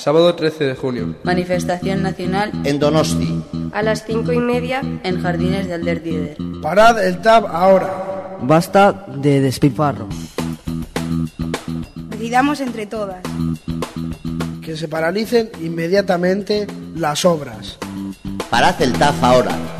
Sábado 13 de junio. Manifestación nacional en Donosti. A las cinco y media en Jardines de Alderdider. Parad el TAB ahora. Basta de despilfarro. Decidamos entre todas. Que se paralicen inmediatamente las obras. Parad el TAF ahora.